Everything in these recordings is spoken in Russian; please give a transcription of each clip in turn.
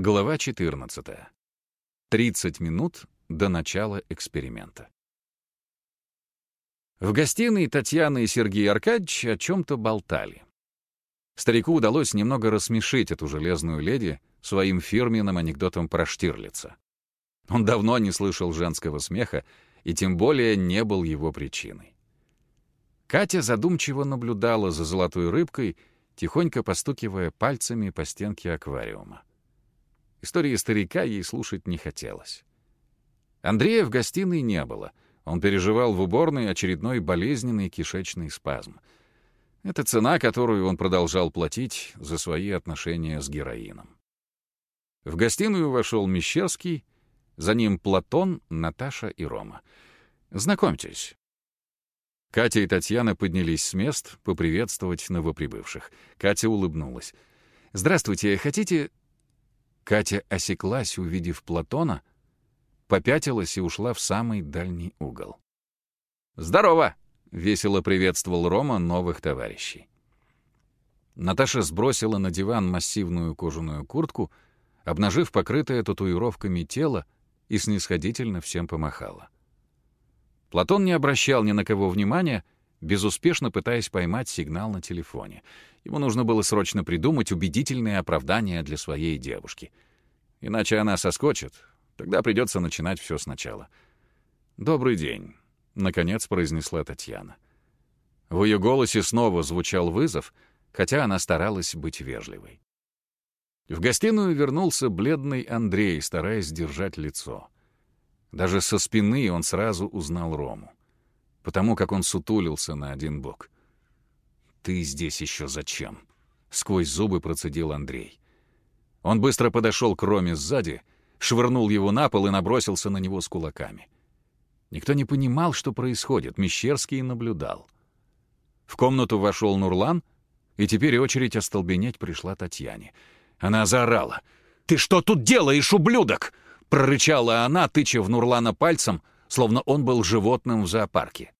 Глава 14. 30 минут до начала эксперимента. В гостиной Татьяна и Сергей Аркадьевич о чем-то болтали. Старику удалось немного рассмешить эту железную леди своим фирменным анекдотом про Штирлица. Он давно не слышал женского смеха и тем более не был его причиной. Катя задумчиво наблюдала за золотой рыбкой, тихонько постукивая пальцами по стенке аквариума. Истории старика ей слушать не хотелось. Андрея в гостиной не было. Он переживал в уборной очередной болезненный кишечный спазм. Это цена, которую он продолжал платить за свои отношения с героином. В гостиную вошел Мещерский, за ним Платон, Наташа и Рома. «Знакомьтесь». Катя и Татьяна поднялись с мест поприветствовать новоприбывших. Катя улыбнулась. «Здравствуйте, хотите Катя осеклась, увидев Платона, попятилась и ушла в самый дальний угол. «Здорово!» — весело приветствовал Рома новых товарищей. Наташа сбросила на диван массивную кожаную куртку, обнажив покрытое татуировками тело, и снисходительно всем помахала. Платон не обращал ни на кого внимания, безуспешно пытаясь поймать сигнал на телефоне. Ему нужно было срочно придумать убедительное оправдание для своей девушки. Иначе она соскочит, тогда придется начинать все сначала. «Добрый день», — наконец произнесла Татьяна. В ее голосе снова звучал вызов, хотя она старалась быть вежливой. В гостиную вернулся бледный Андрей, стараясь держать лицо. Даже со спины он сразу узнал Рому потому как он сутулился на один бок. «Ты здесь еще зачем?» — сквозь зубы процедил Андрей. Он быстро подошел к Роме сзади, швырнул его на пол и набросился на него с кулаками. Никто не понимал, что происходит, Мещерский наблюдал. В комнату вошел Нурлан, и теперь очередь остолбенеть пришла Татьяне. Она заорала. «Ты что тут делаешь, ублюдок?» — прорычала она, тыча в Нурлана пальцем, словно он был животным в зоопарке.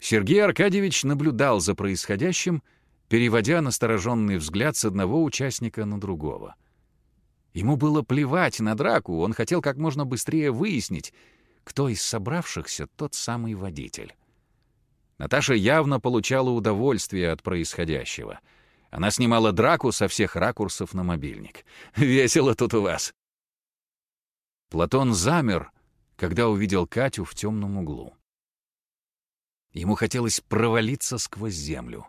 Сергей Аркадьевич наблюдал за происходящим, переводя настороженный взгляд с одного участника на другого. Ему было плевать на драку, он хотел как можно быстрее выяснить, кто из собравшихся тот самый водитель. Наташа явно получала удовольствие от происходящего. Она снимала драку со всех ракурсов на мобильник. «Весело тут у вас!» Платон замер, когда увидел Катю в темном углу. Ему хотелось провалиться сквозь землю.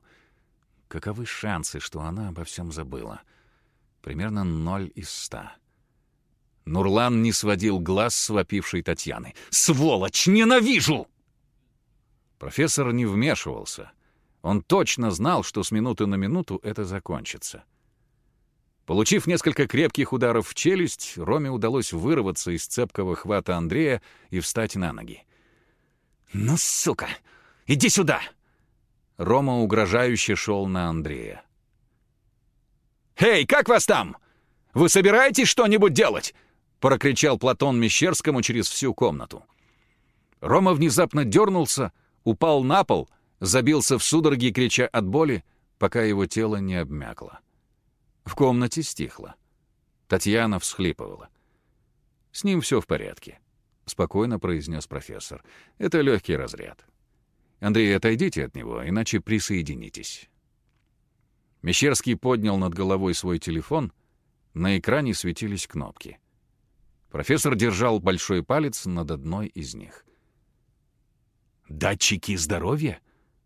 Каковы шансы, что она обо всем забыла? Примерно ноль из ста. Нурлан не сводил глаз с вопившей Татьяны. «Сволочь! Ненавижу!» Профессор не вмешивался. Он точно знал, что с минуты на минуту это закончится. Получив несколько крепких ударов в челюсть, Роме удалось вырваться из цепкого хвата Андрея и встать на ноги. «Ну, сука! Иди сюда!» Рома угрожающе шел на Андрея. «Эй, как вас там? Вы собираетесь что-нибудь делать?» прокричал Платон Мещерскому через всю комнату. Рома внезапно дернулся, упал на пол, забился в судороги, крича от боли, пока его тело не обмякло. В комнате стихло. Татьяна всхлипывала. «С ним все в порядке», — спокойно произнес профессор. «Это легкий разряд. Андрей, отойдите от него, иначе присоединитесь». Мещерский поднял над головой свой телефон. На экране светились кнопки. Профессор держал большой палец над одной из них. «Датчики здоровья?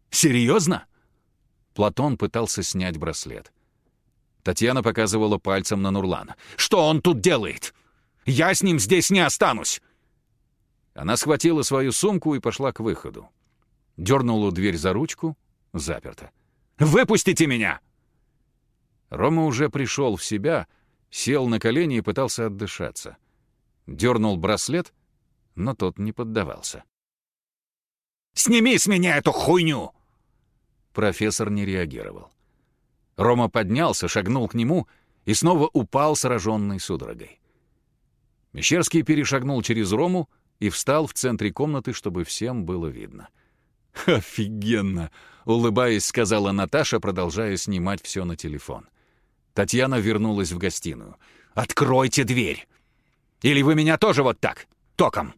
Серьезно?» Платон пытался снять браслет. Татьяна показывала пальцем на Нурлана. «Что он тут делает? Я с ним здесь не останусь!» Она схватила свою сумку и пошла к выходу. Дернула дверь за ручку, заперта. «Выпустите меня!» Рома уже пришел в себя, сел на колени и пытался отдышаться. Дернул браслет, но тот не поддавался. «Сними с меня эту хуйню!» Профессор не реагировал. Рома поднялся, шагнул к нему и снова упал, сраженный судорогой. Мещерский перешагнул через Рому и встал в центре комнаты, чтобы всем было видно — «Офигенно!» — улыбаясь, сказала Наташа, продолжая снимать все на телефон. Татьяна вернулась в гостиную. «Откройте дверь! Или вы меня тоже вот так, током?»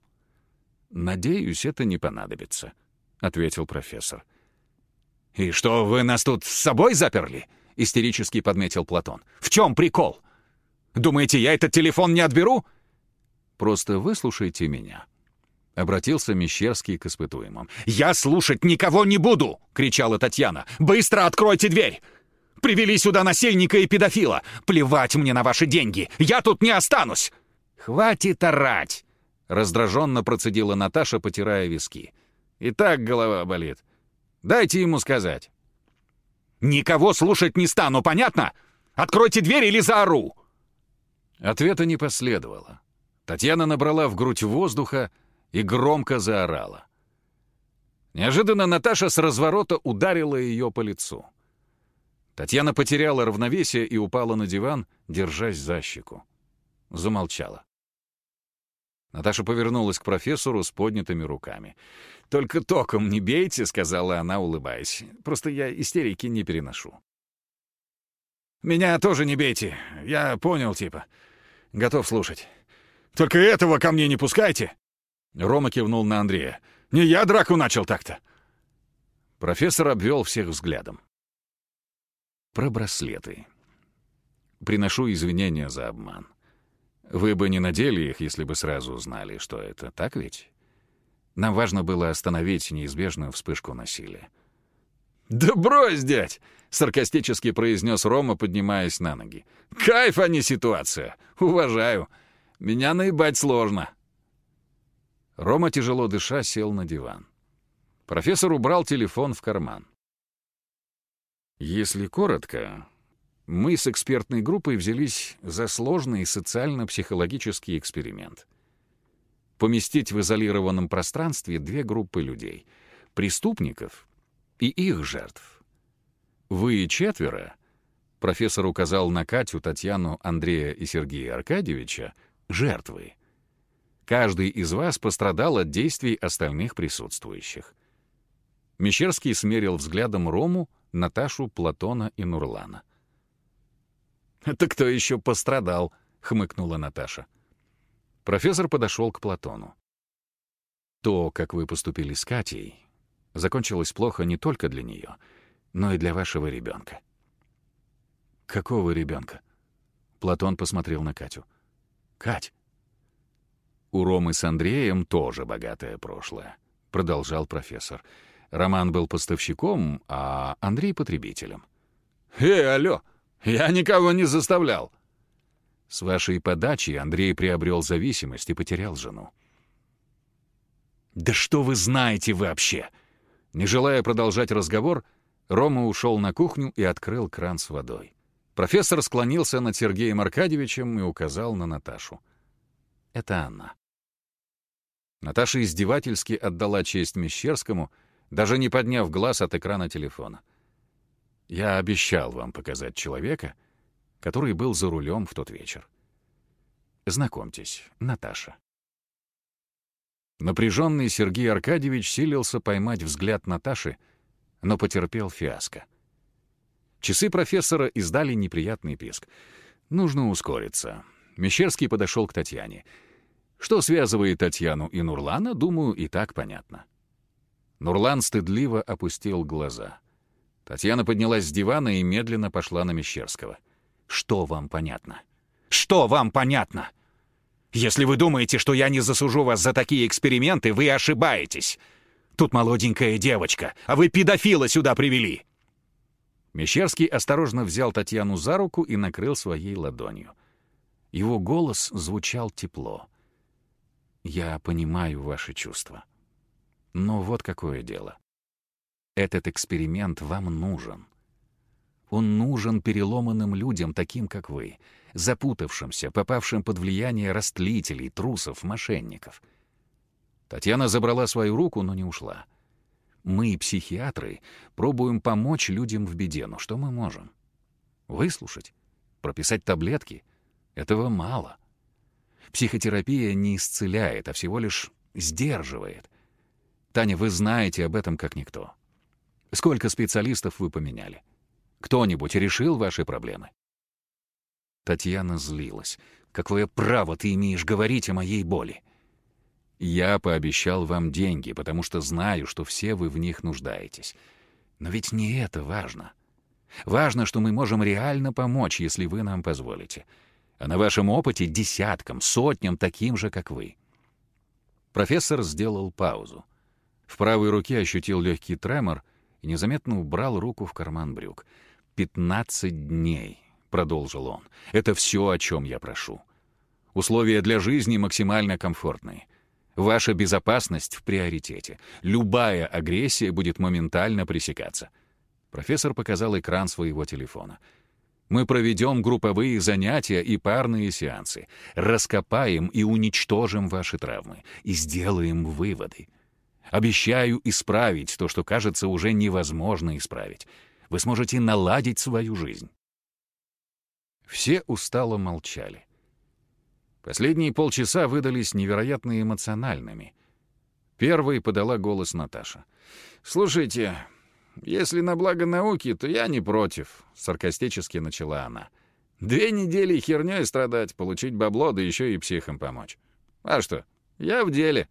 «Надеюсь, это не понадобится», — ответил профессор. «И что, вы нас тут с собой заперли?» — истерически подметил Платон. «В чем прикол? Думаете, я этот телефон не отберу?» «Просто выслушайте меня», — обратился Мещерский к испытуемым. «Я слушать никого не буду!» — кричала Татьяна. «Быстро откройте дверь! Привели сюда насильника и педофила! Плевать мне на ваши деньги! Я тут не останусь!» «Хватит орать!» — раздраженно процедила Наташа, потирая виски. «И так голова болит. Дайте ему сказать». «Никого слушать не стану, понятно? Откройте дверь или заору!» Ответа не последовало. Татьяна набрала в грудь воздуха и громко заорала. Неожиданно Наташа с разворота ударила ее по лицу. Татьяна потеряла равновесие и упала на диван, держась за щеку. Замолчала. Наташа повернулась к профессору с поднятыми руками. «Только током не бейте», — сказала она, улыбаясь. «Просто я истерики не переношу». «Меня тоже не бейте. Я понял, типа. Готов слушать. Только этого ко мне не пускайте!» Рома кивнул на Андрея. «Не я драку начал так-то!» Профессор обвел всех взглядом. Про браслеты. Приношу извинения за обман. Вы бы не надели их, если бы сразу знали, что это, так ведь? Нам важно было остановить неизбежную вспышку насилия. «Да брось, дядь!» — саркастически произнес Рома, поднимаясь на ноги. «Кайф, а не ситуация! Уважаю! Меня наебать сложно!» Рома, тяжело дыша, сел на диван. Профессор убрал телефон в карман. Если коротко, мы с экспертной группой взялись за сложный социально-психологический эксперимент. Поместить в изолированном пространстве две группы людей — преступников и их жертв. Вы четверо, профессор указал на Катю, Татьяну, Андрея и Сергея Аркадьевича, жертвы. Каждый из вас пострадал от действий остальных присутствующих. Мещерский смерил взглядом Рому, Наташу, Платона и Нурлана. «Это кто еще пострадал?» — хмыкнула Наташа. Профессор подошел к Платону. «То, как вы поступили с Катей, закончилось плохо не только для нее, но и для вашего ребенка». «Какого ребенка?» Платон посмотрел на Катю. «Кать!» «У Ромы с Андреем тоже богатое прошлое», — продолжал профессор. «Роман был поставщиком, а Андрей — потребителем». «Эй, алло! Я никого не заставлял!» С вашей подачи Андрей приобрел зависимость и потерял жену. «Да что вы знаете вообще?» Не желая продолжать разговор, Рома ушел на кухню и открыл кран с водой. Профессор склонился над Сергеем Аркадьевичем и указал на Наташу. Это она. Наташа издевательски отдала честь Мещерскому, даже не подняв глаз от экрана телефона. «Я обещал вам показать человека, который был за рулем в тот вечер. Знакомьтесь, Наташа». Напряженный Сергей Аркадьевич силился поймать взгляд Наташи, но потерпел фиаско. Часы профессора издали неприятный писк. Нужно ускориться. Мещерский подошел к Татьяне. Что связывает Татьяну и Нурлана, думаю, и так понятно. Нурлан стыдливо опустил глаза. Татьяна поднялась с дивана и медленно пошла на Мещерского. «Что вам понятно? Что вам понятно? Если вы думаете, что я не засужу вас за такие эксперименты, вы ошибаетесь. Тут молоденькая девочка, а вы педофила сюда привели!» Мещерский осторожно взял Татьяну за руку и накрыл своей ладонью. Его голос звучал тепло. «Я понимаю ваши чувства. Но вот какое дело. Этот эксперимент вам нужен. Он нужен переломанным людям, таким как вы, запутавшимся, попавшим под влияние растлителей, трусов, мошенников. Татьяна забрала свою руку, но не ушла. Мы, психиатры, пробуем помочь людям в беде, но что мы можем? Выслушать? Прописать таблетки? Этого мало. Психотерапия не исцеляет, а всего лишь сдерживает. Таня, вы знаете об этом как никто. Сколько специалистов вы поменяли? Кто-нибудь решил ваши проблемы? Татьяна злилась. «Какое право ты имеешь говорить о моей боли?» «Я пообещал вам деньги, потому что знаю, что все вы в них нуждаетесь. Но ведь не это важно. Важно, что мы можем реально помочь, если вы нам позволите. А на вашем опыте десяткам, сотням таким же, как вы». Профессор сделал паузу. В правой руке ощутил легкий тремор и незаметно убрал руку в карман брюк. «Пятнадцать дней», — продолжил он. «Это все, о чем я прошу. Условия для жизни максимально комфортные. Ваша безопасность в приоритете. Любая агрессия будет моментально пресекаться». Профессор показал экран своего телефона. «Мы проведем групповые занятия и парные сеансы, раскопаем и уничтожим ваши травмы и сделаем выводы. Обещаю исправить то, что кажется уже невозможно исправить. Вы сможете наладить свою жизнь». Все устало молчали. Последние полчаса выдались невероятно эмоциональными. Первой подала голос Наташа. «Слушайте, если на благо науки, то я не против», — саркастически начала она. «Две недели хернёй страдать, получить бабло, да еще и психам помочь. А что, я в деле».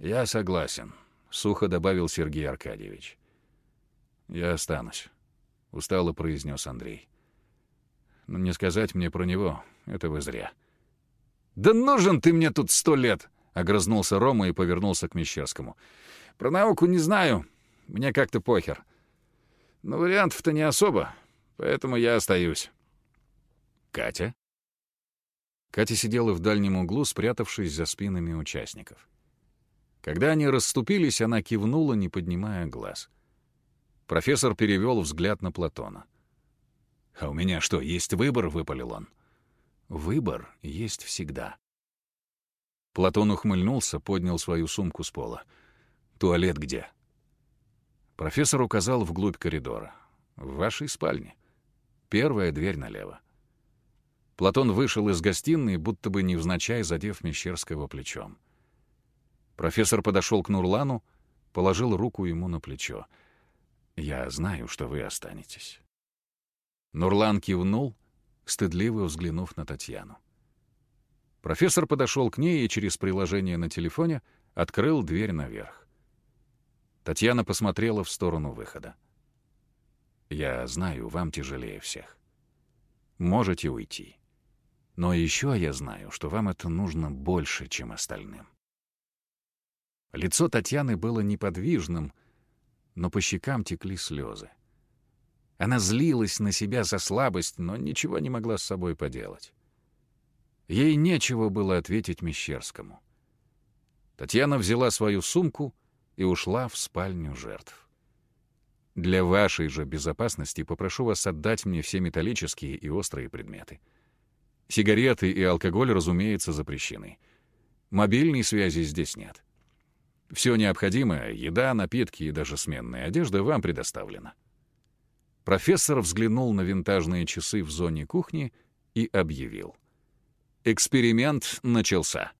«Я согласен», — сухо добавил Сергей Аркадьевич. «Я останусь», — устало произнес Андрей. «Но не сказать мне про него — это вы зря». «Да нужен ты мне тут сто лет!» — огрызнулся Рома и повернулся к Мещерскому. «Про науку не знаю. Мне как-то похер. Но вариантов-то не особо, поэтому я остаюсь». «Катя?» Катя сидела в дальнем углу, спрятавшись за спинами участников. Когда они расступились, она кивнула, не поднимая глаз. Профессор перевел взгляд на Платона. «А у меня что, есть выбор?» — выпалил он. Выбор есть всегда. Платон ухмыльнулся, поднял свою сумку с пола. «Туалет где?» Профессор указал вглубь коридора. «В вашей спальне. Первая дверь налево». Платон вышел из гостиной, будто бы невзначай задев Мещерского плечом. Профессор подошел к Нурлану, положил руку ему на плечо. «Я знаю, что вы останетесь». Нурлан кивнул, стыдливо взглянув на Татьяну. Профессор подошел к ней и через приложение на телефоне открыл дверь наверх. Татьяна посмотрела в сторону выхода. «Я знаю, вам тяжелее всех. Можете уйти. Но еще я знаю, что вам это нужно больше, чем остальным». Лицо Татьяны было неподвижным, но по щекам текли слезы. Она злилась на себя за слабость, но ничего не могла с собой поделать. Ей нечего было ответить Мещерскому. Татьяна взяла свою сумку и ушла в спальню жертв. Для вашей же безопасности попрошу вас отдать мне все металлические и острые предметы. Сигареты и алкоголь, разумеется, запрещены. Мобильной связи здесь нет. Все необходимое — еда, напитки и даже сменная одежда — вам предоставлено. Профессор взглянул на винтажные часы в зоне кухни и объявил. Эксперимент начался.